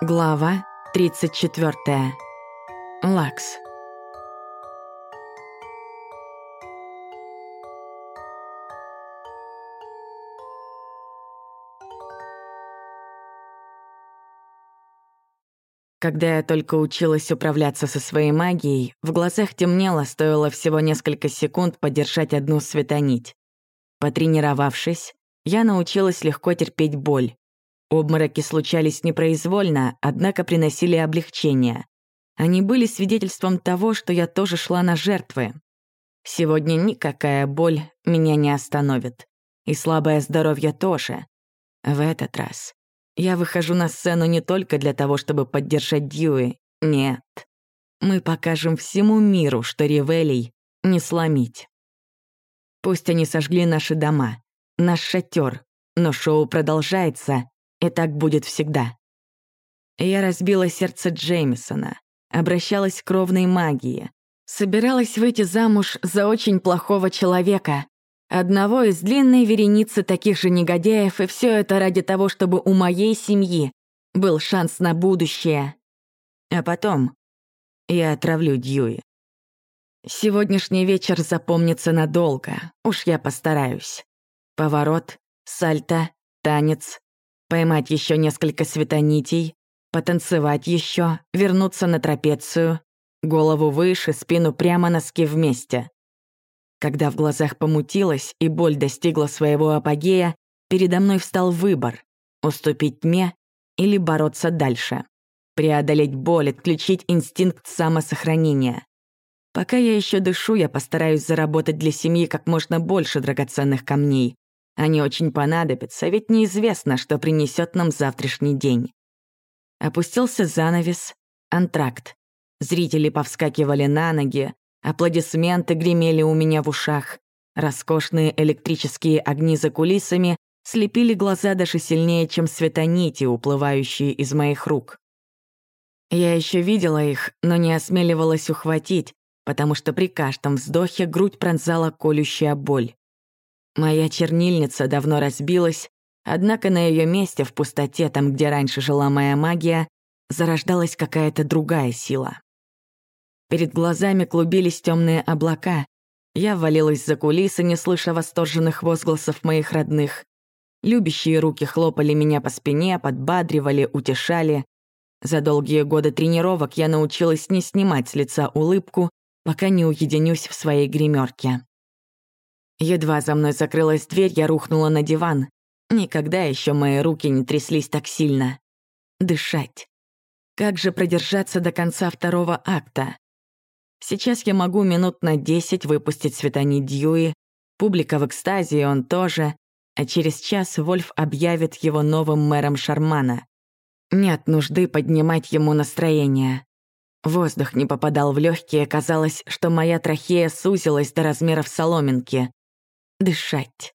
Глава 34. Лакс. Когда я только училась управляться со своей магией, в глазах темнело, стоило всего несколько секунд подержать одну светонить. Потренировавшись, я научилась легко терпеть боль. Обмороки случались непроизвольно, однако приносили облегчение. Они были свидетельством того, что я тоже шла на жертвы. Сегодня никакая боль меня не остановит. И слабое здоровье тоже. В этот раз я выхожу на сцену не только для того, чтобы поддержать Дьюи. Нет. Мы покажем всему миру, что Ревелей не сломить. Пусть они сожгли наши дома, наш шатер, но шоу продолжается, и так будет всегда. Я разбила сердце Джеймисона, обращалась к кровной магии, собиралась выйти замуж за очень плохого человека, одного из длинной вереницы таких же негодяев, и все это ради того, чтобы у моей семьи был шанс на будущее. А потом я отравлю Дьюи. Сегодняшний вечер запомнится надолго, уж я постараюсь. Поворот, сальто, танец, поймать еще несколько светонитей, потанцевать еще, вернуться на трапецию, голову выше, спину прямо, носки вместе. Когда в глазах помутилось и боль достигла своего апогея, передо мной встал выбор — уступить тьме или бороться дальше. Преодолеть боль, отключить инстинкт самосохранения. Пока я еще дышу, я постараюсь заработать для семьи как можно больше драгоценных камней, они очень понадобятся, ведь неизвестно, что принесет нам завтрашний день. Опустился занавес, антракт. Зрители повскакивали на ноги, аплодисменты гремели у меня в ушах. Роскошные электрические огни за кулисами слепили глаза даже сильнее, чем светонити, уплывающие из моих рук. Я еще видела их, но не осмеливалась ухватить, потому что при каждом вздохе грудь пронзала колющая боль. Моя чернильница давно разбилась, однако на ее месте, в пустоте, там, где раньше жила моя магия, зарождалась какая-то другая сила. Перед глазами клубились темные облака. Я ввалилась за кулисы, не слыша восторженных возгласов моих родных. Любящие руки хлопали меня по спине, подбадривали, утешали. За долгие годы тренировок я научилась не снимать с лица улыбку, пока не уединюсь в своей гримерке. Едва за мной закрылась дверь, я рухнула на диван. Никогда еще мои руки не тряслись так сильно. Дышать. Как же продержаться до конца второго акта? Сейчас я могу минут на десять выпустить Светани Дьюи, публика в экстазе, он тоже, а через час Вольф объявит его новым мэром Шармана. Нет нужды поднимать ему настроение. Воздух не попадал в легкие, казалось, что моя трахея сузилась до размеров соломинки дышать.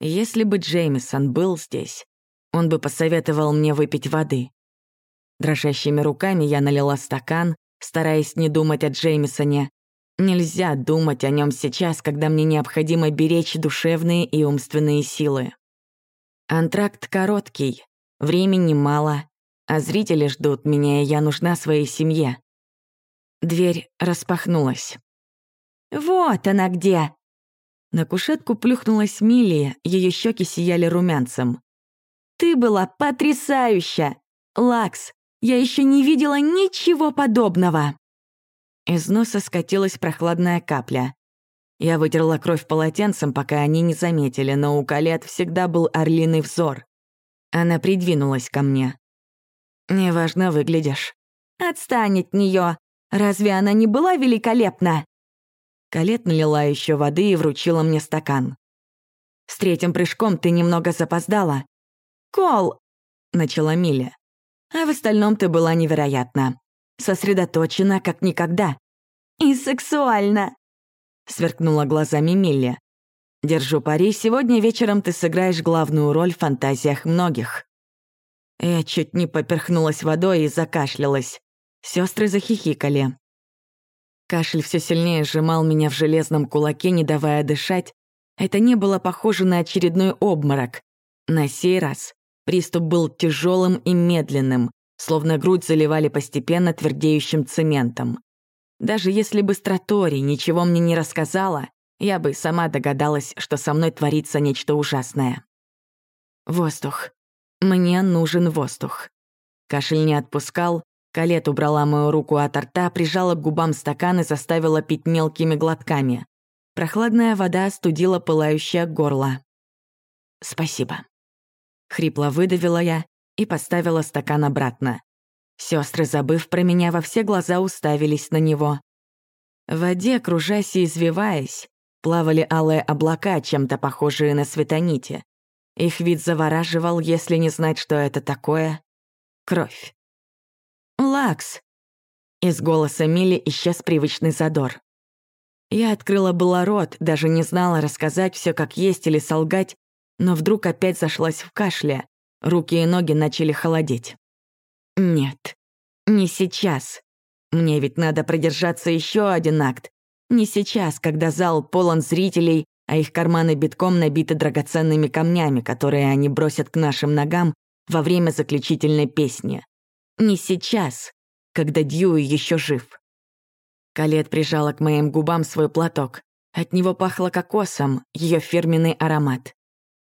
Если бы Джеймисон был здесь, он бы посоветовал мне выпить воды. Дрожащими руками я налила стакан, стараясь не думать о Джеймисоне. Нельзя думать о нем сейчас, когда мне необходимо беречь душевные и умственные силы. Антракт короткий, времени мало, а зрители ждут меня, и я нужна своей семье. Дверь распахнулась. «Вот она где!» На кушетку плюхнулась Милия, ее щеки сияли румянцем. «Ты была потрясающая! Лакс, я еще не видела ничего подобного!» Из носа скатилась прохладная капля. Я вытерла кровь полотенцем, пока они не заметили, но у Калет всегда был орлиный взор. Она придвинулась ко мне. «Неважно выглядишь». «Отстань от нее! Разве она не была великолепна?» Калет налила еще воды и вручила мне стакан. «С третьим прыжком ты немного запоздала». «Кол!» — начала Миля. «А в остальном ты была невероятна. Сосредоточена, как никогда». «И сексуально!» — сверкнула глазами Милли. «Держу пари, сегодня вечером ты сыграешь главную роль в фантазиях многих». Я чуть не поперхнулась водой и закашлялась. Сестры захихикали. Кашель все сильнее сжимал меня в железном кулаке, не давая дышать. Это не было похоже на очередной обморок. На сей раз приступ был тяжелым и медленным, словно грудь заливали постепенно твердеющим цементом. Даже если бы Стратори ничего мне не рассказала, я бы сама догадалась, что со мной творится нечто ужасное. Воздух. Мне нужен воздух. Кашель не отпускал, Калет убрала мою руку от рта, прижала к губам стакан и заставила пить мелкими глотками. Прохладная вода остудила пылающее горло. «Спасибо». Хрипло выдавила я и поставила стакан обратно. Сестры, забыв про меня, во все глаза уставились на него. В воде, кружась и извиваясь, плавали алые облака, чем-то похожие на светонити. Их вид завораживал, если не знать, что это такое. Кровь. «Лакс!» Из голоса Мили исчез привычный задор. Я открыла было рот, даже не знала, рассказать все как есть или солгать, но вдруг опять зашлась в кашле. Руки и ноги начали холодеть. Нет, не сейчас. Мне ведь надо продержаться еще один акт. Не сейчас, когда зал полон зрителей, а их карманы битком набиты драгоценными камнями, которые они бросят к нашим ногам во время заключительной песни. Не сейчас, когда Дьюи еще жив. Калет прижала к моим губам свой платок. От него пахло кокосом, ее фирменный аромат.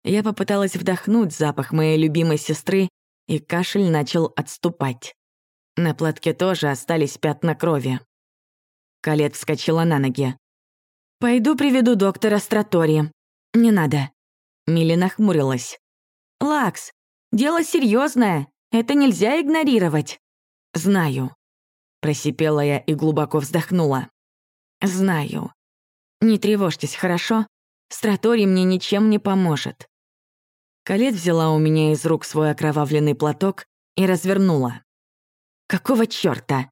Я попыталась вдохнуть запах моей любимой сестры, и кашель начал отступать. На платке тоже остались пятна крови. Калет вскочила на ноги. «Пойду приведу доктора Стратори». «Не надо». Милли нахмурилась. «Лакс, дело серьезное. Это нельзя игнорировать». «Знаю», — просипела я и глубоко вздохнула. «Знаю. Не тревожьтесь, хорошо? Стратори мне ничем не поможет. Калет взяла у меня из рук свой окровавленный платок и развернула. «Какого чёрта?»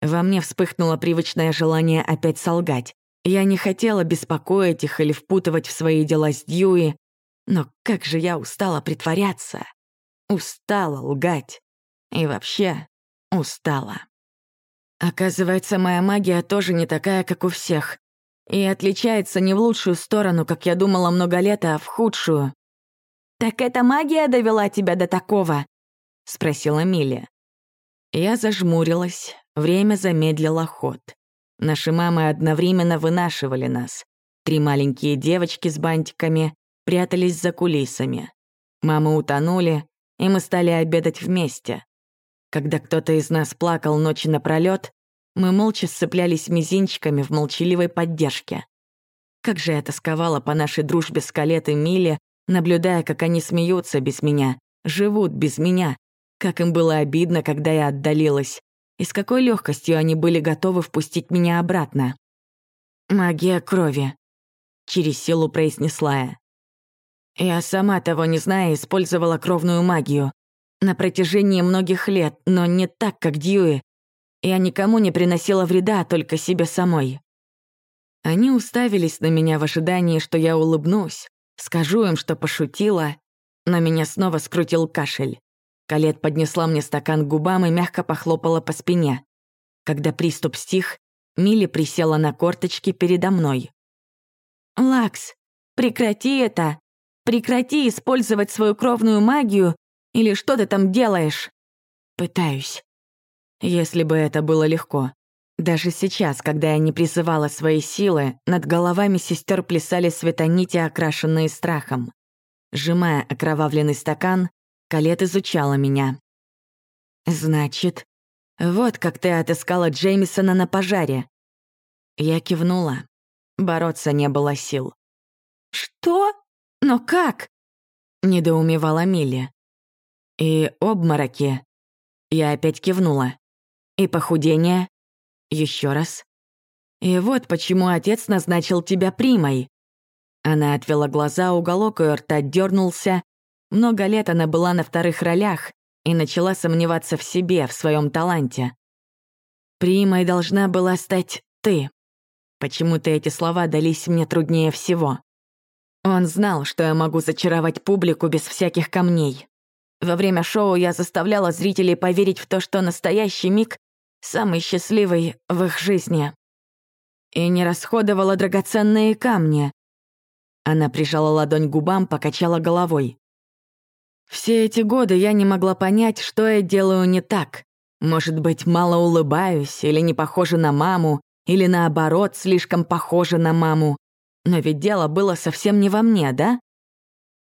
Во мне вспыхнуло привычное желание опять солгать. Я не хотела беспокоить их или впутывать в свои дела с Дьюи, но как же я устала притворяться. Устала лгать. И вообще устала. Оказывается, моя магия тоже не такая, как у всех. И отличается не в лучшую сторону, как я думала много лет, а в худшую. «Так эта магия довела тебя до такого?» — спросила Миля. Я зажмурилась, время замедлило ход. Наши мамы одновременно вынашивали нас. Три маленькие девочки с бантиками прятались за кулисами. Мамы утонули, и мы стали обедать вместе. Когда кто-то из нас плакал ночи напролёт, мы молча сцеплялись мизинчиками в молчаливой поддержке. Как же я тосковала по нашей дружбе с Калет и Миле, наблюдая, как они смеются без меня, живут без меня, как им было обидно, когда я отдалилась, и с какой легкостью они были готовы впустить меня обратно. «Магия крови», — через силу произнесла я. Я сама того не зная, использовала кровную магию. На протяжении многих лет, но не так, как Дьюи. Я никому не приносила вреда, только себе самой. Они уставились на меня в ожидании, что я улыбнусь, Скажу им, что пошутила, но меня снова скрутил кашель. Калет поднесла мне стакан к губам и мягко похлопала по спине. Когда приступ стих, Милли присела на корточки передо мной. «Лакс, прекрати это! Прекрати использовать свою кровную магию или что ты там делаешь?» «Пытаюсь. Если бы это было легко. Даже сейчас, когда я не призывала свои силы, над головами сестер плясали светонити, окрашенные страхом. Сжимая окровавленный стакан, Калет изучала меня. «Значит, вот как ты отыскала Джеймисона на пожаре». Я кивнула. Бороться не было сил. «Что? Но как?» — недоумевала Милли. «И обмороки». Я опять кивнула. «И похудение?» Еще раз. И вот почему отец назначил тебя примой. Она отвела глаза, уголок ее рта дернулся. Много лет она была на вторых ролях и начала сомневаться в себе, в своем таланте. Примой должна была стать ты. Почему-то эти слова дались мне труднее всего. Он знал, что я могу зачаровать публику без всяких камней. Во время шоу я заставляла зрителей поверить в то, что настоящий миг самый счастливый в их жизни. И не расходовала драгоценные камни. Она прижала ладонь к губам, покачала головой. Все эти годы я не могла понять, что я делаю не так. Может быть, мало улыбаюсь, или не похожа на маму, или наоборот, слишком похожа на маму. Но ведь дело было совсем не во мне, да?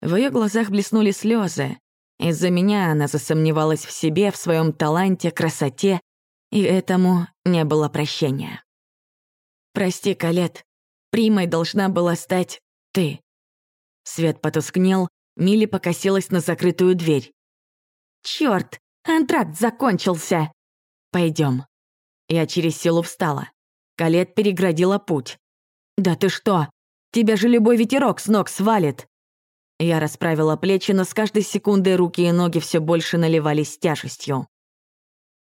В ее глазах блеснули слезы. Из-за меня она засомневалась в себе, в своем таланте, красоте, и этому не было прощения. «Прости, Калет, примой должна была стать ты». Свет потускнел, Милли покосилась на закрытую дверь. «Чёрт, антракт закончился!» Пойдем. Я через силу встала. Калет переградила путь. «Да ты что? Тебя же любой ветерок с ног свалит!» Я расправила плечи, но с каждой секундой руки и ноги все больше наливались тяжестью.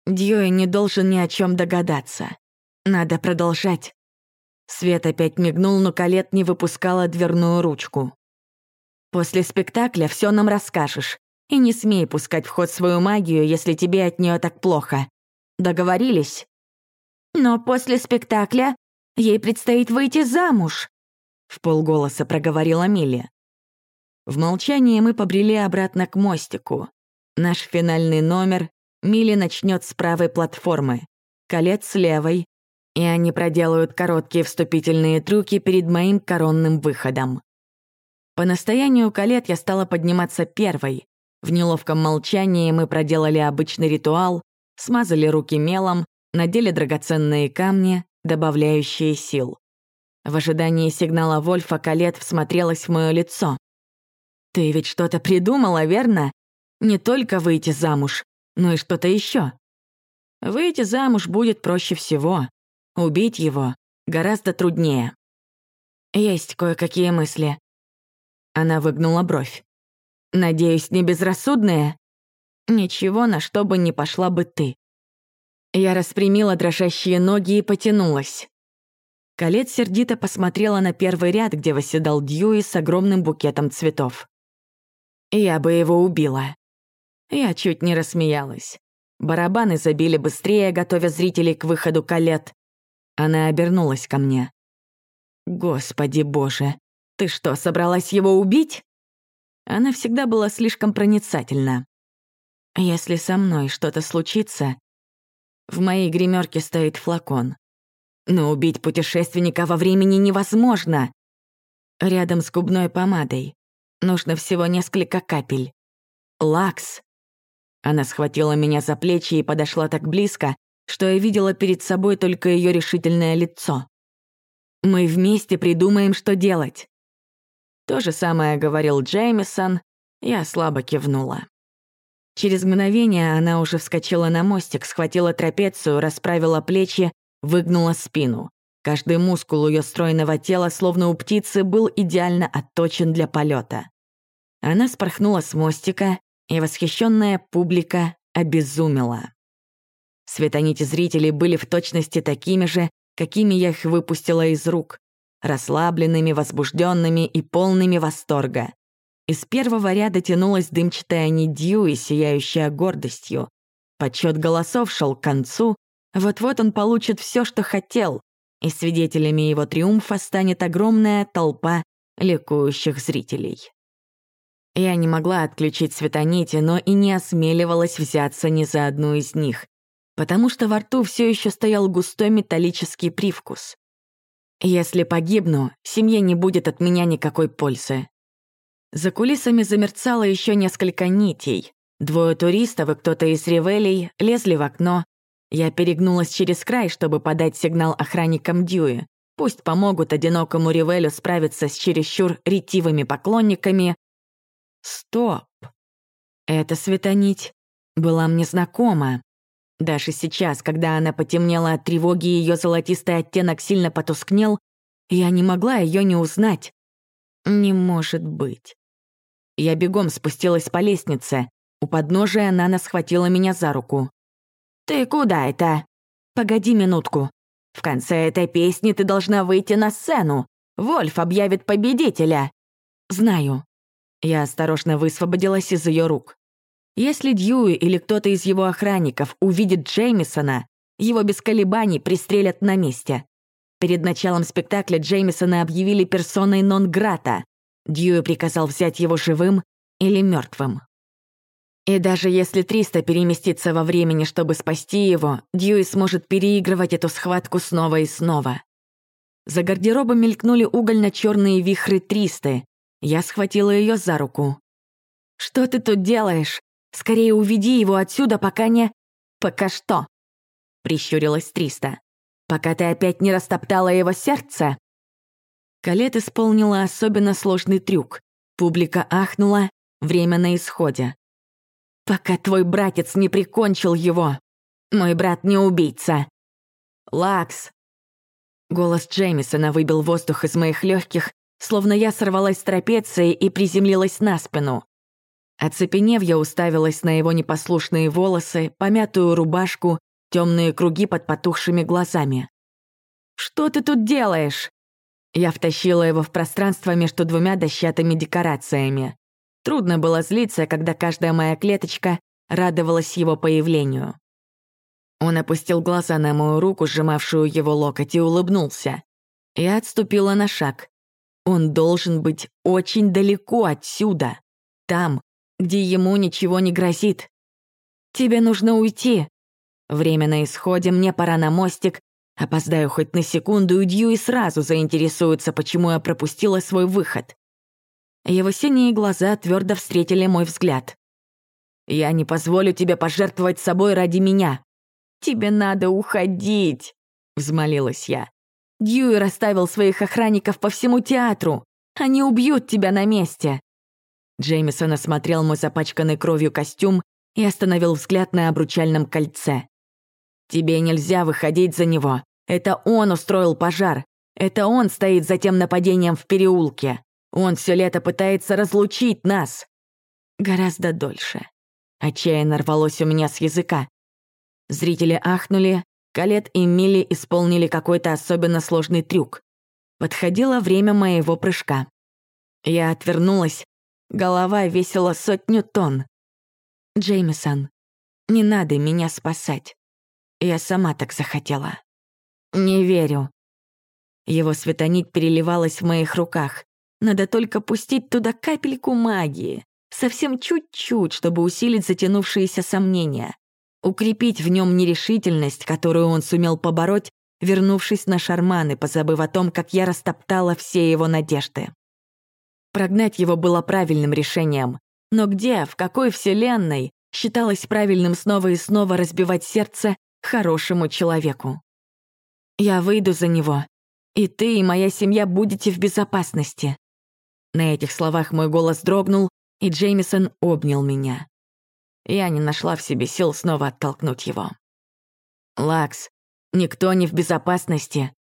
Дьюи не должен ни о чем догадаться. Надо продолжать. Свет опять мигнул, но Калет не выпускала дверную ручку. «После спектакля все нам расскажешь. И не смей пускать в ход свою магию, если тебе от нее так плохо. Договорились?» «Но после спектакля ей предстоит выйти замуж», — в полголоса проговорила Милли. В молчании мы побрели обратно к мостику. Наш финальный номер Милли начнет с правой платформы, колец с левой, и они проделают короткие вступительные трюки перед моим коронным выходом. По настоянию колет я стала подниматься первой. В неловком молчании мы проделали обычный ритуал, смазали руки мелом, надели драгоценные камни, добавляющие сил. В ожидании сигнала Вольфа Калет всмотрелась в мое лицо. «Ты ведь что-то придумала, верно? Не только выйти замуж, но и что-то еще. Выйти замуж будет проще всего. Убить его гораздо труднее. Есть кое-какие мысли. Она выгнула бровь. Надеюсь, не безрассудные? Ничего, на что бы ни пошла бы ты. Я распрямила дрожащие ноги и потянулась. Калет сердито посмотрела на первый ряд, где восседал Дьюи с огромным букетом цветов. Я бы его убила. Я чуть не рассмеялась. Барабаны забили быстрее, готовя зрителей к выходу Калет. Она обернулась ко мне. «Господи боже, ты что, собралась его убить?» Она всегда была слишком проницательна. «Если со мной что-то случится...» В моей гримерке стоит флакон. Но убить путешественника во времени невозможно. Рядом с губной помадой. Нужно всего несколько капель. Лакс. Она схватила меня за плечи и подошла так близко, что я видела перед собой только ее решительное лицо. «Мы вместе придумаем, что делать». То же самое говорил Джеймисон, я слабо кивнула. Через мгновение она уже вскочила на мостик, схватила трапецию, расправила плечи, выгнула спину. Каждый мускул ее стройного тела, словно у птицы, был идеально отточен для полета. Она спорхнула с мостика, и восхищенная публика обезумела. Светонити зрителей были в точности такими же, какими я их выпустила из рук, расслабленными, возбужденными и полными восторга. Из первого ряда тянулась дымчатая нидью и сияющая гордостью. Подсчет голосов шел к концу, вот-вот он получит все, что хотел, и свидетелями его триумфа станет огромная толпа ликующих зрителей. Я не могла отключить светонити, но и не осмеливалась взяться ни за одну из них, потому что во рту все еще стоял густой металлический привкус. Если погибну, семье не будет от меня никакой пользы. За кулисами замерцало еще несколько нитей. Двое туристов и кто-то из ревелей лезли в окно. Я перегнулась через край, чтобы подать сигнал охранникам Дьюи. Пусть помогут одинокому Ревелю справиться с чересчур ретивыми поклонниками. Стоп. Эта светонить была мне знакома. Даже сейчас, когда она потемнела от тревоги и ее золотистый оттенок сильно потускнел, я не могла ее не узнать. Не может быть. Я бегом спустилась по лестнице. У подножия Нана схватила меня за руку. «Ты куда это?» «Погоди минутку. В конце этой песни ты должна выйти на сцену. Вольф объявит победителя». «Знаю». Я осторожно высвободилась из ее рук. Если Дьюи или кто-то из его охранников увидит Джеймисона, его без колебаний пристрелят на месте. Перед началом спектакля Джеймисона объявили персоной нон-грата. Дьюи приказал взять его живым или мертвым. И даже если Триста переместится во времени, чтобы спасти его, Дьюи сможет переигрывать эту схватку снова и снова. За гардеробом мелькнули угольно-черные вихры Тристы. Я схватила ее за руку. «Что ты тут делаешь? Скорее уведи его отсюда, пока не...» «Пока что?» — прищурилась Триста. «Пока ты опять не растоптала его сердце?» Калет исполнила особенно сложный трюк. Публика ахнула, время на исходе. «Пока твой братец не прикончил его! Мой брат не убийца!» «Лакс!» Голос Джеймисона выбил воздух из моих легких, словно я сорвалась с трапеции и приземлилась на спину. Оцепенев, я уставилась на его непослушные волосы, помятую рубашку, темные круги под потухшими глазами. «Что ты тут делаешь?» Я втащила его в пространство между двумя дощатыми декорациями. Трудно было злиться, когда каждая моя клеточка радовалась его появлению. Он опустил глаза на мою руку, сжимавшую его локоть, и улыбнулся. Я отступила на шаг. Он должен быть очень далеко отсюда. Там, где ему ничего не грозит. Тебе нужно уйти. Время на исходе, мне пора на мостик. Опоздаю хоть на секунду, и Дьюи сразу заинтересуется, почему я пропустила свой выход. Его синие глаза твердо встретили мой взгляд. «Я не позволю тебе пожертвовать собой ради меня». «Тебе надо уходить», — взмолилась я. «Дьюи расставил своих охранников по всему театру. Они убьют тебя на месте». Джеймисон осмотрел мой запачканный кровью костюм и остановил взгляд на обручальном кольце. «Тебе нельзя выходить за него. Это он устроил пожар. Это он стоит за тем нападением в переулке. Он все лето пытается разлучить нас». Гораздо дольше. Отчаянно рвалось у меня с языка. Зрители ахнули, Калет и Милли исполнили какой-то особенно сложный трюк. Подходило время моего прыжка. Я отвернулась, Голова весила сотню тонн. Джеймисон, не надо меня спасать. Я сама так захотела. Не верю. Его светонить переливалась в моих руках. Надо только пустить туда капельку магии. Совсем чуть-чуть, чтобы усилить затянувшиеся сомнения. Укрепить в нем нерешительность, которую он сумел побороть, вернувшись на шарманы, позабыв о том, как я растоптала все его надежды. Прогнать его было правильным решением. Но где, в какой вселенной считалось правильным снова и снова разбивать сердце хорошему человеку? Я выйду за него, и ты и моя семья будете в безопасности. На этих словах мой голос дрогнул, и Джеймисон обнял меня. Я не нашла в себе сил снова оттолкнуть его. «Лакс, никто не в безопасности».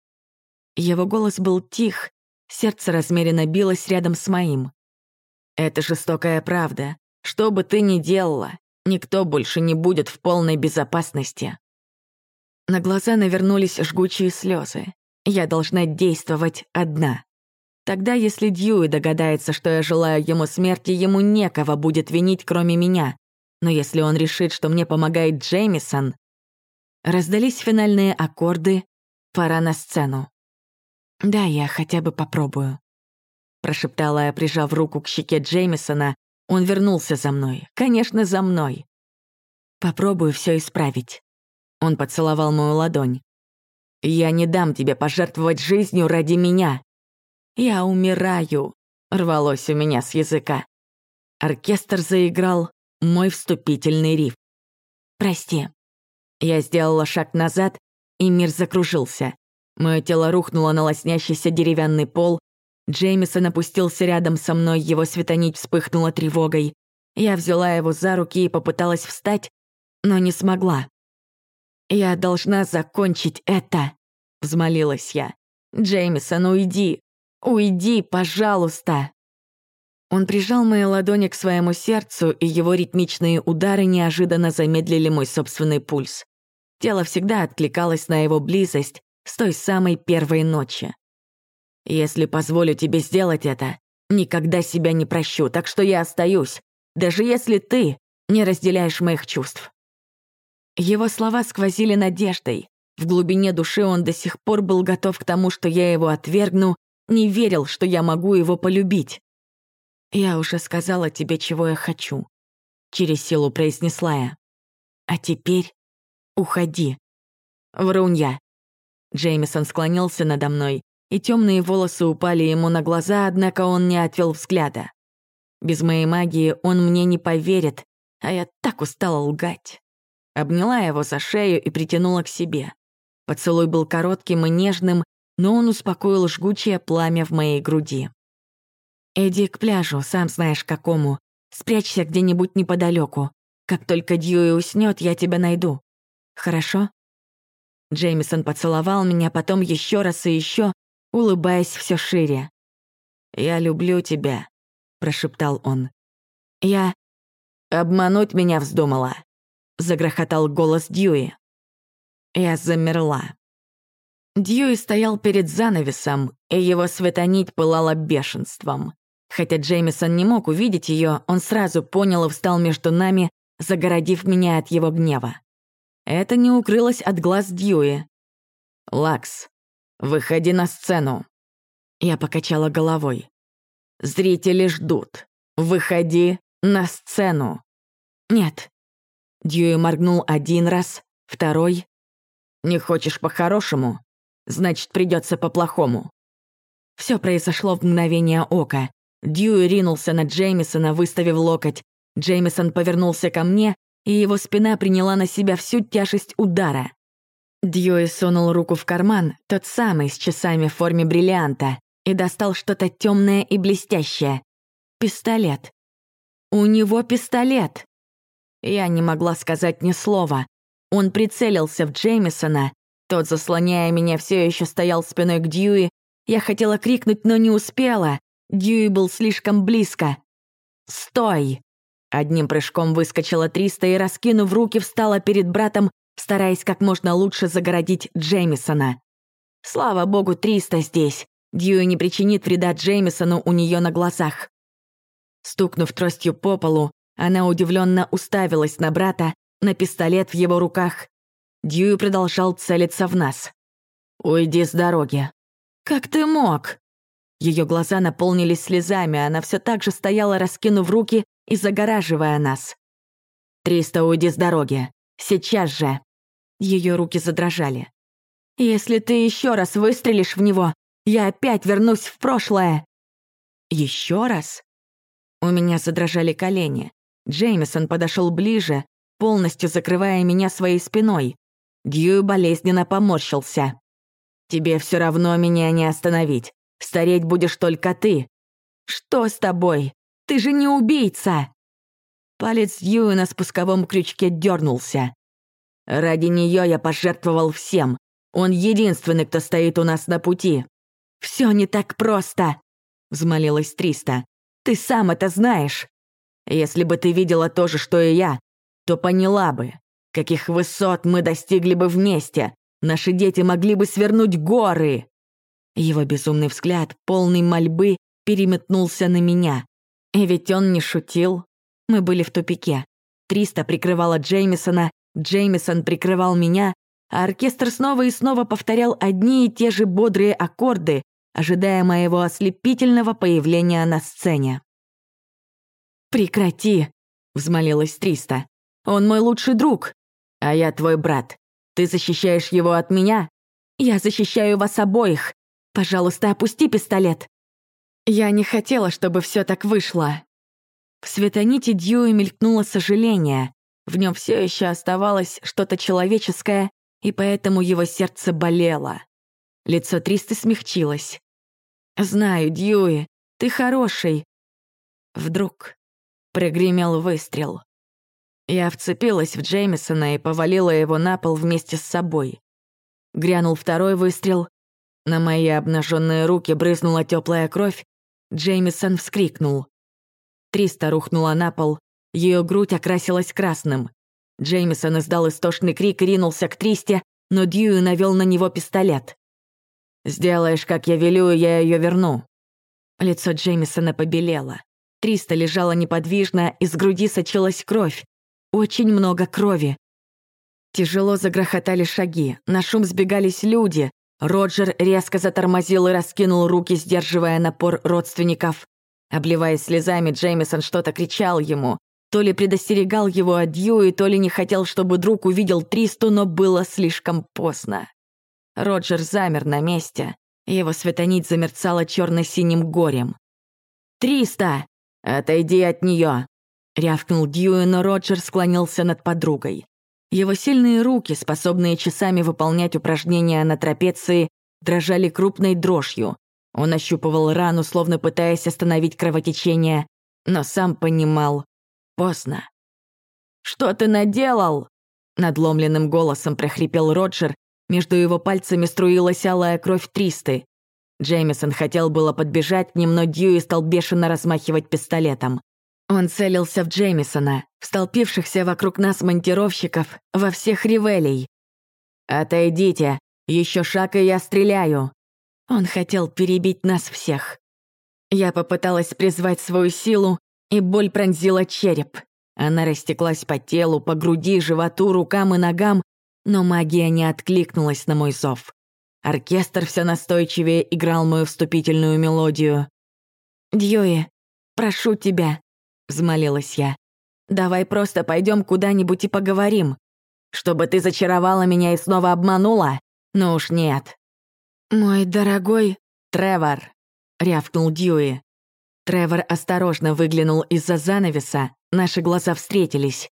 Его голос был тих, Сердце размеренно билось рядом с моим. «Это жестокая правда. Что бы ты ни делала, никто больше не будет в полной безопасности». На глаза навернулись жгучие слезы. Я должна действовать одна. Тогда, если Дьюи догадается, что я желаю ему смерти, ему некого будет винить, кроме меня. Но если он решит, что мне помогает Джеймисон... Раздались финальные аккорды «Пора на сцену». «Да, я хотя бы попробую», — прошептала я, прижав руку к щеке Джеймисона. Он вернулся за мной. Конечно, за мной. «Попробую все исправить». Он поцеловал мою ладонь. «Я не дам тебе пожертвовать жизнью ради меня». «Я умираю», — рвалось у меня с языка. Оркестр заиграл мой вступительный риф. «Прости». Я сделала шаг назад, и мир закружился. Мое тело рухнуло на лоснящийся деревянный пол. Джеймисон опустился рядом со мной, его светонить вспыхнула тревогой. Я взяла его за руки и попыталась встать, но не смогла. «Я должна закончить это», — взмолилась я. «Джеймисон, уйди! Уйди, пожалуйста!» Он прижал мои ладони к своему сердцу, и его ритмичные удары неожиданно замедлили мой собственный пульс. Тело всегда откликалось на его близость, с той самой первой ночи. Если позволю тебе сделать это, никогда себя не прощу, так что я остаюсь, даже если ты не разделяешь моих чувств». Его слова сквозили надеждой. В глубине души он до сих пор был готов к тому, что я его отвергну, не верил, что я могу его полюбить. Я уже сказала тебе, чего я хочу. через силу произнесла я. «А теперь уходи». Врунья. Джеймисон склонился надо мной, и темные волосы упали ему на глаза, однако он не отвел взгляда. Без моей магии он мне не поверит, а я так устала лгать. Обняла его за шею и притянула к себе. Поцелуй был коротким и нежным, но он успокоил жгучее пламя в моей груди. «Иди к пляжу, сам знаешь какому. Спрячься где-нибудь неподалеку. Как только Дьюи уснет, я тебя найду. Хорошо?» Джеймисон поцеловал меня потом еще раз и еще, улыбаясь все шире. «Я люблю тебя», — прошептал он. «Я...» «Обмануть меня вздумала», — загрохотал голос Дьюи. Я замерла. Дьюи стоял перед занавесом, и его светонить пылала бешенством. Хотя Джеймисон не мог увидеть ее, он сразу понял и встал между нами, загородив меня от его гнева. Это не укрылось от глаз Дьюи. «Лакс, выходи на сцену». Я покачала головой. «Зрители ждут. Выходи на сцену». «Нет». Дьюи моргнул один раз, второй. «Не хочешь по-хорошему? Значит, придется по-плохому». Все произошло в мгновение ока. Дьюи ринулся на Джеймисона, выставив локоть. Джеймисон повернулся ко мне, и его спина приняла на себя всю тяжесть удара. Дьюи сунул руку в карман, тот самый с часами в форме бриллианта, и достал что-то темное и блестящее. Пистолет. У него пистолет. Я не могла сказать ни слова. Он прицелился в Джеймисона. Тот, заслоняя меня, все еще стоял спиной к Дьюи. Я хотела крикнуть, но не успела. Дьюи был слишком близко. «Стой!» Одним прыжком выскочила Триста и, раскинув руки, встала перед братом, стараясь как можно лучше загородить Джеймисона. Слава богу, Триста здесь. Дьюи не причинит вреда Джеймисону у нее на глазах. Стукнув тростью по полу, она удивленно уставилась на брата, на пистолет в его руках. Дьюи продолжал целиться в нас. «Уйди с дороги». «Как ты мог?» Ее глаза наполнились слезами, она все так же стояла, раскинув руки и загораживая нас. «Триста, уйди с дороги. Сейчас же!» Ее руки задрожали. «Если ты еще раз выстрелишь в него, я опять вернусь в прошлое!» «Еще раз?» У меня задрожали колени. Джеймисон подошел ближе, полностью закрывая меня своей спиной. Дью болезненно поморщился. «Тебе все равно меня не остановить. Стареть будешь только ты. Что с тобой? Ты же не убийца!» Палец Дьюи на спусковом крючке дернулся. «Ради нее я пожертвовал всем. Он единственный, кто стоит у нас на пути». «Все не так просто», — взмолилась Триста. «Ты сам это знаешь. Если бы ты видела то же, что и я, то поняла бы, каких высот мы достигли бы вместе. Наши дети могли бы свернуть горы». Его безумный взгляд, полный мольбы, переметнулся на меня. И ведь он не шутил. Мы были в тупике. Триста прикрывала Джеймисона, Джеймисон прикрывал меня, а оркестр снова и снова повторял одни и те же бодрые аккорды, ожидая моего ослепительного появления на сцене. «Прекрати!» — взмолилась Триста. «Он мой лучший друг, а я твой брат. Ты защищаешь его от меня? Я защищаю вас обоих. Пожалуйста, опусти пистолет». Я не хотела, чтобы все так вышло. В светоните Дьюи мелькнуло сожаление. В нем все еще оставалось что-то человеческое, и поэтому его сердце болело. Лицо Тристы смягчилось. «Знаю, Дьюи, ты хороший». Вдруг прогремел выстрел. Я вцепилась в Джеймисона и повалила его на пол вместе с собой. Грянул второй выстрел, на мои обнаженные руки брызнула теплая кровь. Джеймисон вскрикнул. Триста рухнула на пол, ее грудь окрасилась красным. Джеймисон издал истошный крик и ринулся к Тристе, но Дьюи навел на него пистолет. «Сделаешь, как я велю, и я ее верну». Лицо Джеймисона побелело. Триста лежала неподвижно, из груди сочилась кровь. Очень много крови. Тяжело загрохотали шаги, на шум сбегались люди, Роджер резко затормозил и раскинул руки, сдерживая напор родственников. Обливаясь слезами, Джеймисон что-то кричал ему. то ли предостерегал его от Дьюи, то ли не хотел, чтобы друг увидел Тристу, но было слишком поздно. Роджер замер на месте. Его светонить замерцала черно синим горем. «Триста! Отойди от нее! Рявкнул Дьюи, но Роджер склонился над подругой. Его сильные руки, способные часами выполнять упражнения на трапеции, дрожали крупной дрожью. Он ощупывал рану, словно пытаясь остановить кровотечение, но сам понимал — поздно. «Что ты наделал?» Надломленным голосом прохрипел Роджер, между его пальцами струилась алая кровь Тристы. Джеймисон хотел было подбежать к ним, но Дьюи стал бешено размахивать пистолетом. Он целился в Джеймисона, в столпившихся вокруг нас монтировщиков, во всех ревелей. «Отойдите, еще шаг, и я стреляю!» Он хотел перебить нас всех. Я попыталась призвать свою силу, и боль пронзила череп. Она растеклась по телу, по груди, животу, рукам и ногам, но магия не откликнулась на мой зов. Оркестр все настойчивее играл мою вступительную мелодию. «Дьюи, прошу тебя, — взмолилась я. «Давай просто пойдем куда-нибудь и поговорим. Чтобы ты зачаровала меня и снова обманула? Ну уж нет». «Мой дорогой Тревор», — рявкнул Дьюи. Тревор осторожно выглянул из-за занавеса, наши глаза встретились.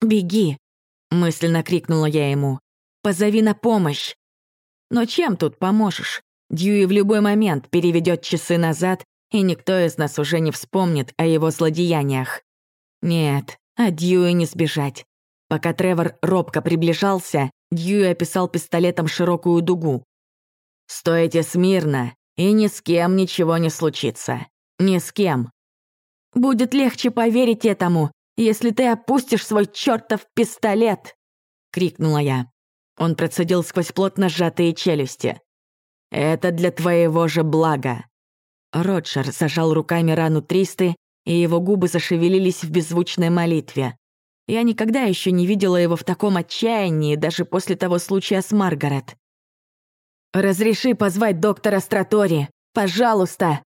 «Беги!» — мысленно крикнула я ему. «Позови на помощь!» «Но чем тут поможешь? Дьюи в любой момент переведет часы назад и никто из нас уже не вспомнит о его злодеяниях. Нет, от Дьюи не сбежать. Пока Тревор робко приближался, Дьюи описал пистолетом широкую дугу. «Стойте смирно, и ни с кем ничего не случится. Ни с кем». «Будет легче поверить этому, если ты опустишь свой чертов пистолет!» — крикнула я. Он процедил сквозь плотно сжатые челюсти. «Это для твоего же блага. Роджер зажал руками рану Тристы, и его губы зашевелились в беззвучной молитве. Я никогда еще не видела его в таком отчаянии, даже после того случая с Маргарет. «Разреши позвать доктора Стратори! Пожалуйста!»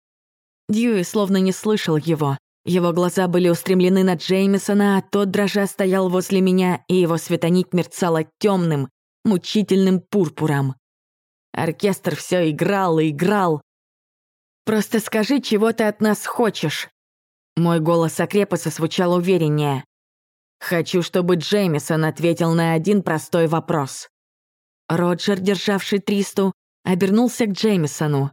Дьюи словно не слышал его. Его глаза были устремлены на Джеймисона, а тот, дрожа, стоял возле меня, и его светонить мерцала темным, мучительным пурпуром. Оркестр все играл и играл, Просто скажи, чего ты от нас хочешь». Мой голос окреп и созвучал увереннее. «Хочу, чтобы Джеймисон ответил на один простой вопрос». Роджер, державший Тристу, обернулся к Джеймисону.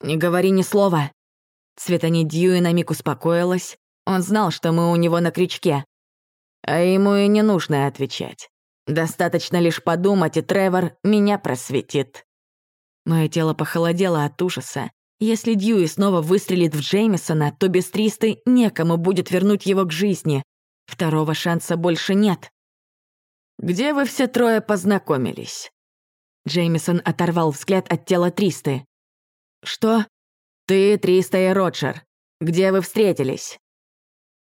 «Не говори ни слова». Цветани Дьюи на миг успокоилась. Он знал, что мы у него на крючке. А ему и не нужно отвечать. Достаточно лишь подумать, и Тревор меня просветит. Мое тело похолодело от ужаса. Если Дьюи снова выстрелит в Джеймисона, то без Тристы некому будет вернуть его к жизни. Второго шанса больше нет. «Где вы все трое познакомились?» Джеймисон оторвал взгляд от тела Тристы. «Что?» «Ты, Триста и Роджер. Где вы встретились?»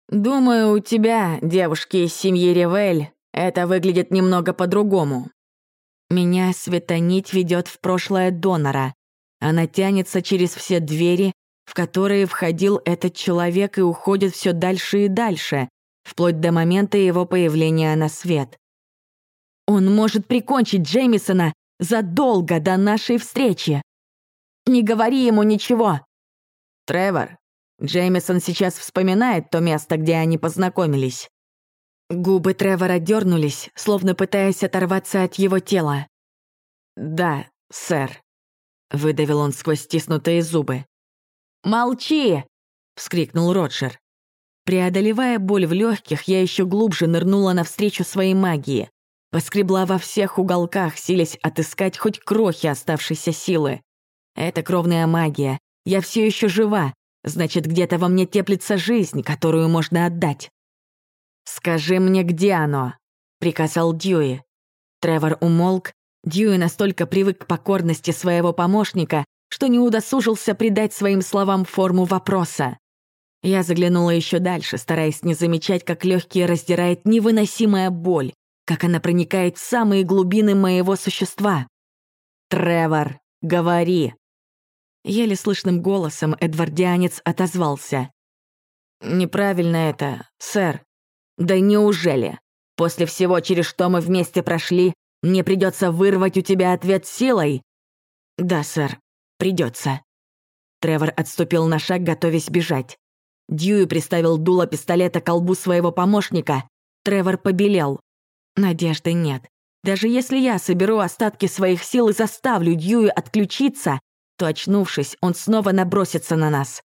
«Думаю, у тебя, девушки из семьи Ревель, это выглядит немного по-другому». Меня светонить ведет в прошлое донора. Она тянется через все двери, в которые входил этот человек и уходит все дальше и дальше, вплоть до момента его появления на свет. Он может прикончить Джеймисона задолго до нашей встречи. Не говори ему ничего. Тревор, Джеймисон сейчас вспоминает то место, где они познакомились. Губы Тревора дернулись, словно пытаясь оторваться от его тела. «Да, сэр», Выдавил он сквозь стиснутые зубы. «Молчи!» — вскрикнул Роджер. Преодолевая боль в легких, я еще глубже нырнула навстречу своей магии. Поскребла во всех уголках, силясь отыскать хоть крохи оставшейся силы. Это кровная магия. Я все еще жива. Значит, где-то во мне теплится жизнь, которую можно отдать. «Скажи мне, где оно?» — приказал Дьюи. Тревор умолк, Дьюи настолько привык к покорности своего помощника, что не удосужился придать своим словам форму вопроса. Я заглянула еще дальше, стараясь не замечать, как легкие раздирает невыносимая боль, как она проникает в самые глубины моего существа. «Тревор, говори!» Еле слышным голосом эдвардианец отозвался. «Неправильно это, сэр. Да неужели? После всего, через что мы вместе прошли, мне придется вырвать у тебя ответ силой?» «Да, сэр, придется. Тревор отступил на шаг, готовясь бежать. Дьюи приставил дуло пистолета к колбу своего помощника. Тревор побелел. Надежды нет. Даже если я соберу остатки своих сил и заставлю Дьюи отключиться, то, очнувшись, он снова набросится на нас.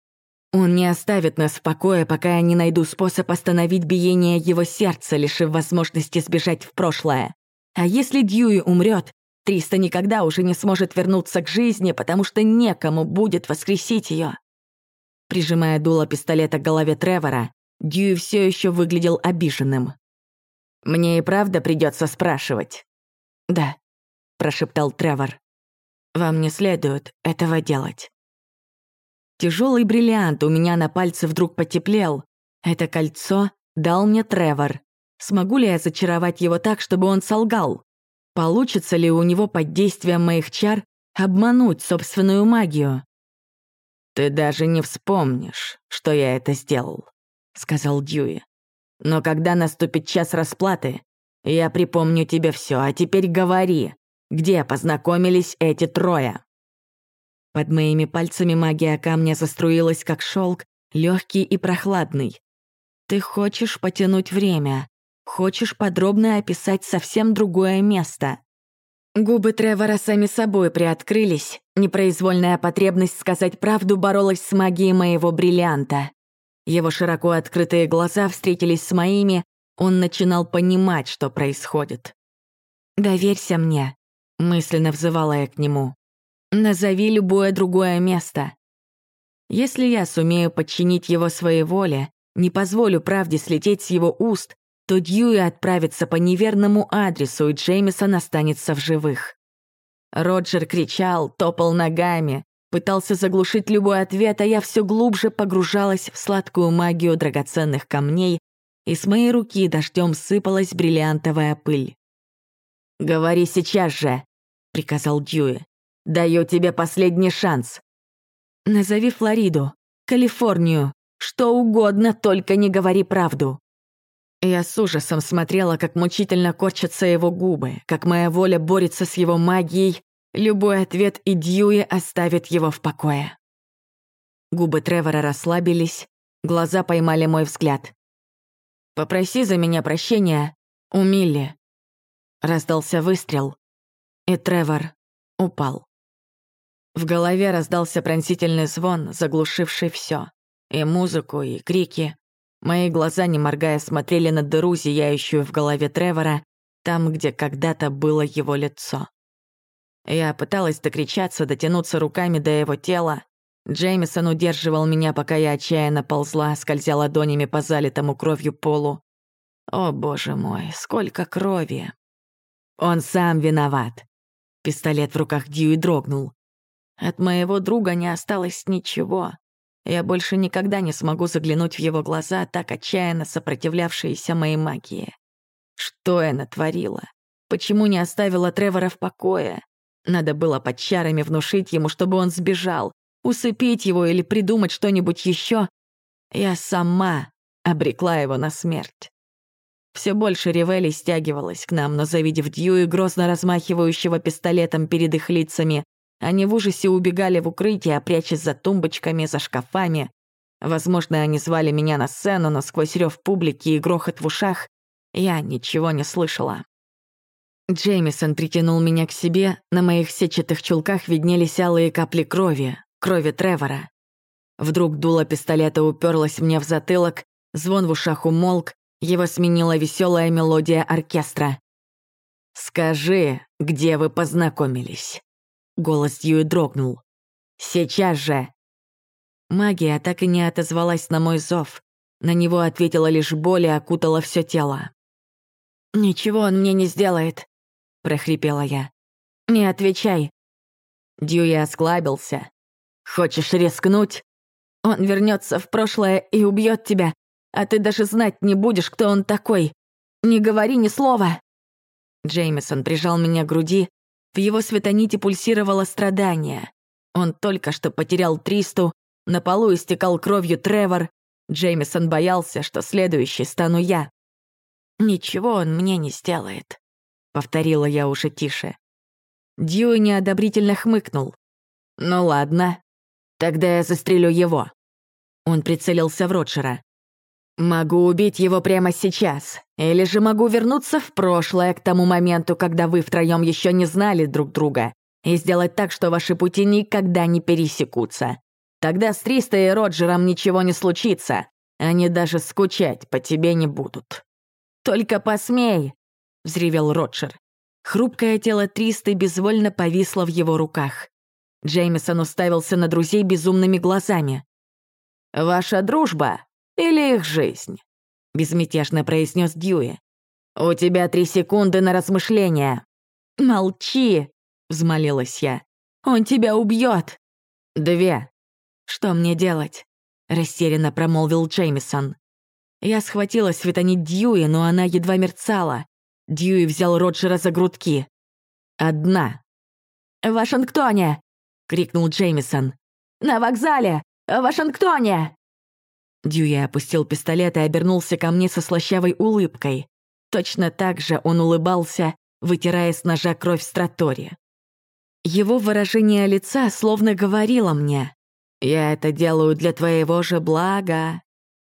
Он не оставит нас в покое, пока я не найду способ остановить биение его сердца, лишив возможности сбежать в прошлое. А если Дьюи умрет, Триста никогда уже не сможет вернуться к жизни, потому что некому будет воскресить ее. Прижимая дуло пистолета к голове Тревора, Дьюи все еще выглядел обиженным. «Мне и правда придется спрашивать?» «Да», — прошептал Тревор. «Вам не следует этого делать». Тяжелый бриллиант у меня на пальце вдруг потеплел. Это кольцо дал мне Тревор. Смогу ли я зачаровать его так, чтобы он солгал? Получится ли у него под действием моих чар обмануть собственную магию? «Ты даже не вспомнишь, что я это сделал», — сказал Дьюи. «Но когда наступит час расплаты, я припомню тебе все, а теперь говори, где познакомились эти трое?» Под моими пальцами магия камня заструилась, как шелк, легкий и прохладный. «Ты хочешь потянуть время, Хочешь подробно описать совсем другое место?» Губы Тревора сами собой приоткрылись. Непроизвольная потребность сказать правду боролась с магией моего бриллианта. Его широко открытые глаза встретились с моими, он начинал понимать, что происходит. «Доверься мне», — мысленно взывала я к нему. «Назови любое другое место. Если я сумею подчинить его своей воле, не позволю правде слететь с его уст, то Дьюи отправится по неверному адресу, и Джеймисон останется в живых. Роджер кричал, топал ногами, пытался заглушить любой ответ, а я все глубже погружалась в сладкую магию драгоценных камней, и с моей руки дождем сыпалась бриллиантовая пыль. «Говори сейчас же», — приказал Дьюи. «Даю тебе последний шанс». «Назови Флориду, Калифорнию, что угодно, только не говори правду». Я с ужасом смотрела, как мучительно корчатся его губы, как моя воля борется с его магией, любой ответ и Дьюи оставит его в покое. Губы Тревора расслабились, глаза поймали мой взгляд. «Попроси за меня прощения у Милли». Раздался выстрел, и Тревор упал. В голове раздался пронзительный звон, заглушивший все: И музыку, и крики, Мои глаза, не моргая, смотрели на дыру, зияющую в голове Тревора, там, где когда-то было его лицо. Я пыталась докричаться, дотянуться руками до его тела. Джеймисон удерживал меня, пока я отчаянно ползла, скользя ладонями по залитому кровью полу. О, боже мой, сколько крови! Он сам виноват. Пистолет в руках Дьюи дрогнул. От моего друга не осталось ничего. Я больше никогда не смогу заглянуть в его глаза, так отчаянно сопротивлявшиеся моей магии. Что я натворила? Почему не оставила Тревора в покое? Надо было под чарами внушить ему, чтобы он сбежал, усыпить его или придумать что-нибудь еще. Я сама обрекла его на смерть. Все больше Ревели стягивалась к нам, но, завидев Дьюи, грозно размахивающего пистолетом перед их лицами, они в ужасе убегали в укрытие, прячась за тумбочками, за шкафами. Возможно, они звали меня на сцену, но сквозь рев публики и грохот в ушах я ничего не слышала. Джеймисон притянул меня к себе, на моих сетчатых чулках виднелись алые капли крови, крови Тревора. Вдруг дуло пистолета уперлось мне в затылок, звон в ушах умолк, его сменила веселая мелодия оркестра. «Скажи, где вы познакомились?» Голос Дьюи дрогнул. «Сейчас же!» Магия так и не отозвалась на мой зов. На него ответила лишь боль и окутала все тело. «Ничего он мне не сделает», — прохрипела я. «Не отвечай». Дьюи осклабился. «Хочешь рискнуть? Он вернется в прошлое и убьет тебя, а ты даже знать не будешь, кто он такой. Не говори ни слова». Джеймисон прижал меня к груди, в его светоните пульсировало страдание. Он только что потерял Тристу, на полу истекал кровью Тревор. Джеймисон боялся, что следующий стану я. «Ничего он мне не сделает», — повторила я уже тише. Дьюи неодобрительно хмыкнул. «Ну ладно, тогда я застрелю его». Он прицелился в Роджера. «Могу убить его прямо сейчас, или же могу вернуться в прошлое к тому моменту, когда вы втроем еще не знали друг друга, и сделать так, что ваши пути никогда не пересекутся. Тогда с Триста и Роджером ничего не случится, они даже скучать по тебе не будут». «Только посмей!» — взревел Роджер. Хрупкое тело Тристы безвольно повисло в его руках. Джеймисон уставился на друзей безумными глазами. «Ваша дружба или их жизнь?» — безмятежно произнес Дьюи. «У тебя три секунды на размышление». «Молчи!» — взмолилась я. «Он тебя убьет!» «Две». «Что мне делать?» — растерянно промолвил Джеймисон. Я схватила светонить Дьюи, но она едва мерцала. Дьюи взял Роджера за грудки. «Одна». «В Вашингтоне!» — крикнул Джеймисон. «На вокзале! В Вашингтоне!» Дьюи опустил пистолет и обернулся ко мне со слащавой улыбкой. Точно так же он улыбался, вытирая с ножа кровь в страторе. Его выражение лица словно говорило мне «Я это делаю для твоего же блага».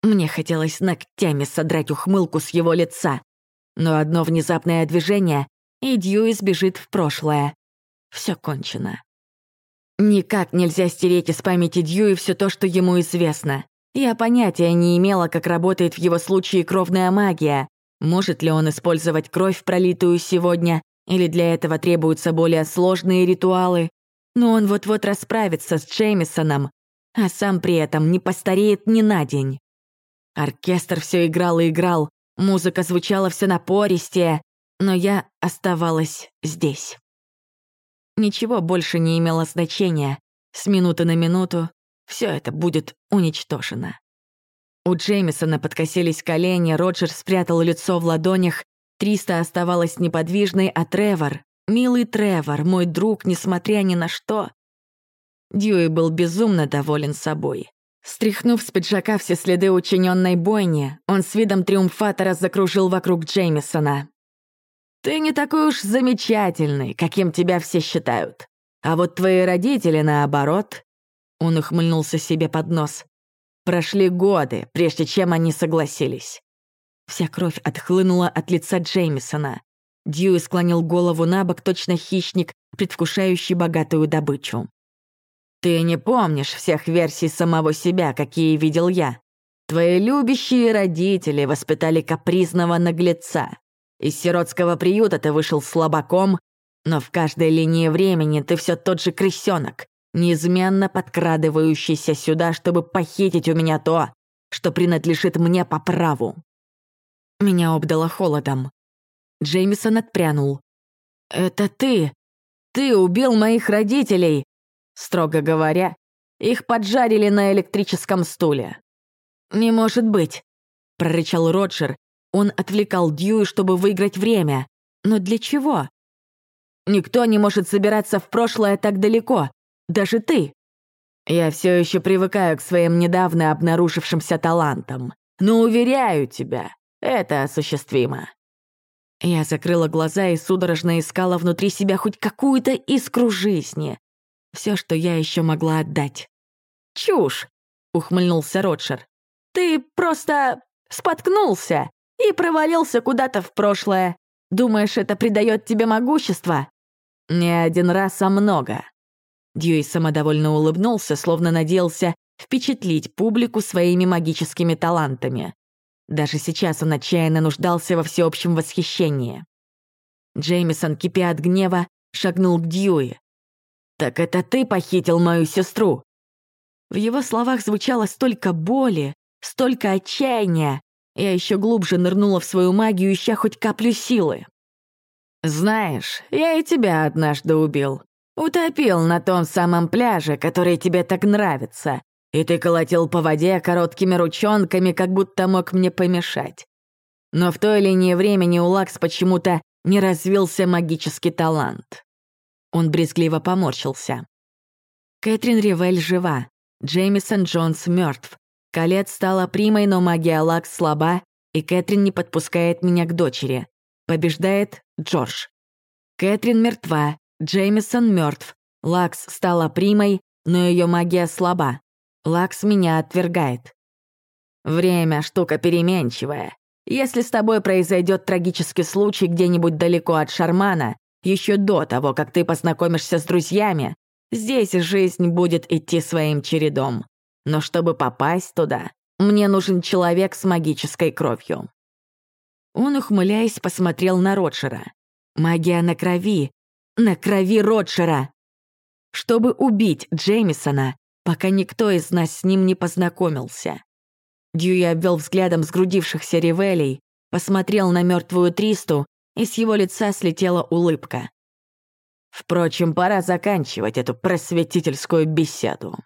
Мне хотелось ногтями содрать ухмылку с его лица. Но одно внезапное движение, и Дьюи сбежит в прошлое. Все кончено. Никак нельзя стереть из памяти Дьюи все то, что ему известно. Я понятия не имела, как работает в его случае кровная магия. Может ли он использовать кровь, пролитую сегодня, или для этого требуются более сложные ритуалы. Но он вот-вот расправится с Джеймисоном, а сам при этом не постареет ни на день. Оркестр все играл и играл, музыка звучала все напористее, но я оставалась здесь. Ничего больше не имело значения. С минуты на минуту все это будет уничтожено. У Джеймисона подкосились колени, Роджер спрятал лицо в ладонях, Триста оставалась неподвижной, а Тревор, милый Тревор, мой друг, несмотря ни на что... Дьюи был безумно доволен собой. Стряхнув с пиджака все следы учиненной бойни, он с видом триумфатора закружил вокруг Джеймисона. «Ты не такой уж замечательный, каким тебя все считают. А вот твои родители, наоборот...» Он ухмыльнулся себе под нос. «Прошли годы, прежде чем они согласились». Вся кровь отхлынула от лица Джеймисона. Дьюи склонил голову на бок, точно хищник, предвкушающий богатую добычу. Ты не помнишь всех версий самого себя, какие видел я. Твои любящие родители воспитали капризного наглеца. Из сиротского приюта ты вышел слабаком, но в каждой линии времени ты все тот же крысенок, неизменно подкрадывающийся сюда, чтобы похитить у меня то, что принадлежит мне по праву. Меня обдало холодом. Джеймисон отпрянул. «Это ты! Ты убил моих родителей! Строго говоря, их поджарили на электрическом стуле. «Не может быть», — прорычал Роджер. Он отвлекал Дьюи, чтобы выиграть время. Но для чего? «Никто не может собираться в прошлое так далеко. Даже ты». «Я все еще привыкаю к своим недавно обнаружившимся талантам. Но уверяю тебя, это осуществимо». Я закрыла глаза и судорожно искала внутри себя хоть какую-то искру жизни. Все, что я еще могла отдать. «Чушь!» — ухмыльнулся Роджер. «Ты просто споткнулся и провалился куда-то в прошлое. Думаешь, это придает тебе могущество?» «Не один раз, а много». Дьюи самодовольно улыбнулся, словно надеялся впечатлить публику своими магическими талантами. Даже сейчас он отчаянно нуждался во всеобщем восхищении. Джеймисон, кипя от гнева, шагнул к Дьюи. «Так это ты похитил мою сестру?» В его словах звучало столько боли, столько отчаяния. Я еще глубже нырнула в свою магию, ища хоть каплю силы. «Знаешь, я и тебя однажды убил. Утопил на том самом пляже, который тебе так нравится. И ты колотил по воде короткими ручонками, как будто мог мне помешать. Но в той линии времени у Лакс почему-то не развился магический талант. Он брезгливо поморщился. Кэтрин Ривель жива. Джеймисон Джонс мертв. Колец стала примой, но магия Лакс слаба, и Кэтрин не подпускает меня к дочери. Побеждает Джордж. Кэтрин мертва, Джеймисон мертв. Лакс стала примой, но ее магия слаба. Лакс меня отвергает. Время — штука переменчивая. Если с тобой произойдет трагический случай где-нибудь далеко от Шармана, еще до того, как ты познакомишься с друзьями, здесь жизнь будет идти своим чередом. Но чтобы попасть туда, мне нужен человек с магической кровью». Он, ухмыляясь, посмотрел на Ротшера. «Магия на крови! На крови Ротшера!» Чтобы убить Джеймисона, пока никто из нас с ним не познакомился. Дьюи обвел взглядом сгрудившихся ревелей, посмотрел на мертвую Тристу, и с его лица слетела улыбка. Впрочем, пора заканчивать эту просветительскую беседу.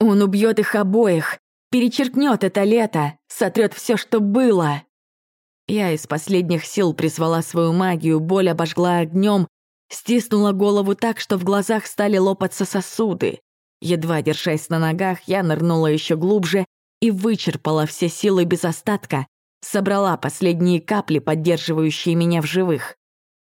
Он убьет их обоих, перечеркнет это лето, сотрет все, что было. Я из последних сил призвала свою магию, боль обожгла огнем, стиснула голову так, что в глазах стали лопаться сосуды. Едва держась на ногах, я нырнула еще глубже и вычерпала все силы без остатка, собрала последние капли, поддерживающие меня в живых.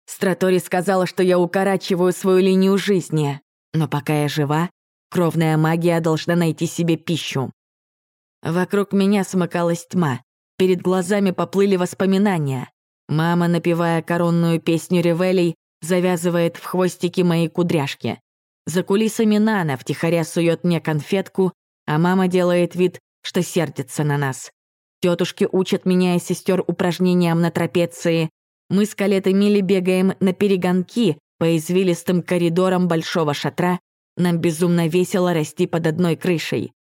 Стратори сказала, что я укорачиваю свою линию жизни, но пока я жива, кровная магия должна найти себе пищу. Вокруг меня смыкалась тьма, перед глазами поплыли воспоминания. Мама, напевая коронную песню ревелей, завязывает в хвостики мои кудряшки. За кулисами Нана втихаря сует мне конфетку, а мама делает вид, что сердится на нас. Тетушки учат меня и сестер упражнениям на трапеции. Мы с Калетой Милли бегаем на перегонки по извилистым коридорам большого шатра. Нам безумно весело расти под одной крышей.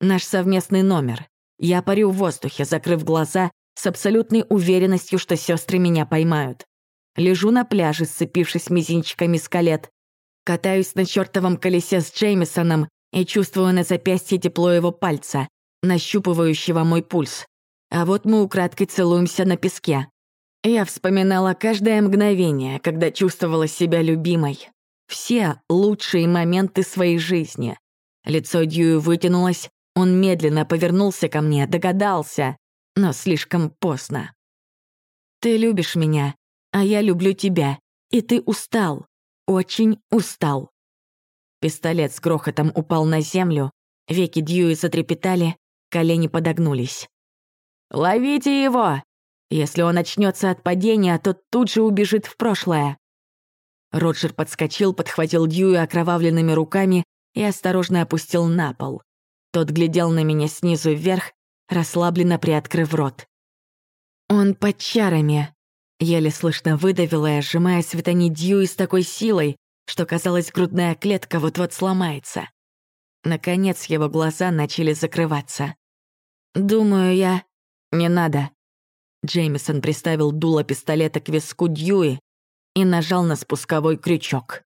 Наш совместный номер. Я парю в воздухе, закрыв глаза, с абсолютной уверенностью, что сестры меня поймают. Лежу на пляже, сцепившись мизинчиками с колет. Катаюсь на чертовом колесе с Джеймисоном и чувствую на запястье тепло его пальца нащупывающего мой пульс. А вот мы украдкой целуемся на песке. Я вспоминала каждое мгновение, когда чувствовала себя любимой. Все лучшие моменты своей жизни. Лицо Дьюи вытянулось, он медленно повернулся ко мне, догадался, но слишком поздно. «Ты любишь меня, а я люблю тебя, и ты устал, очень устал». Пистолет с грохотом упал на землю, веки Дьюи затрепетали, Колени подогнулись. «Ловите его! Если он очнется от падения, то тут же убежит в прошлое». Роджер подскочил, подхватил Дьюи окровавленными руками и осторожно опустил на пол. Тот глядел на меня снизу вверх, расслабленно приоткрыв рот. «Он под чарами», — еле слышно выдавила я, сжимая светони Дьюи с такой силой, что, казалось, грудная клетка вот-вот сломается. Наконец его глаза начали закрываться. «Думаю, я...» «Не надо». Джеймисон приставил дуло пистолета к виску Дьюи и нажал на спусковой крючок.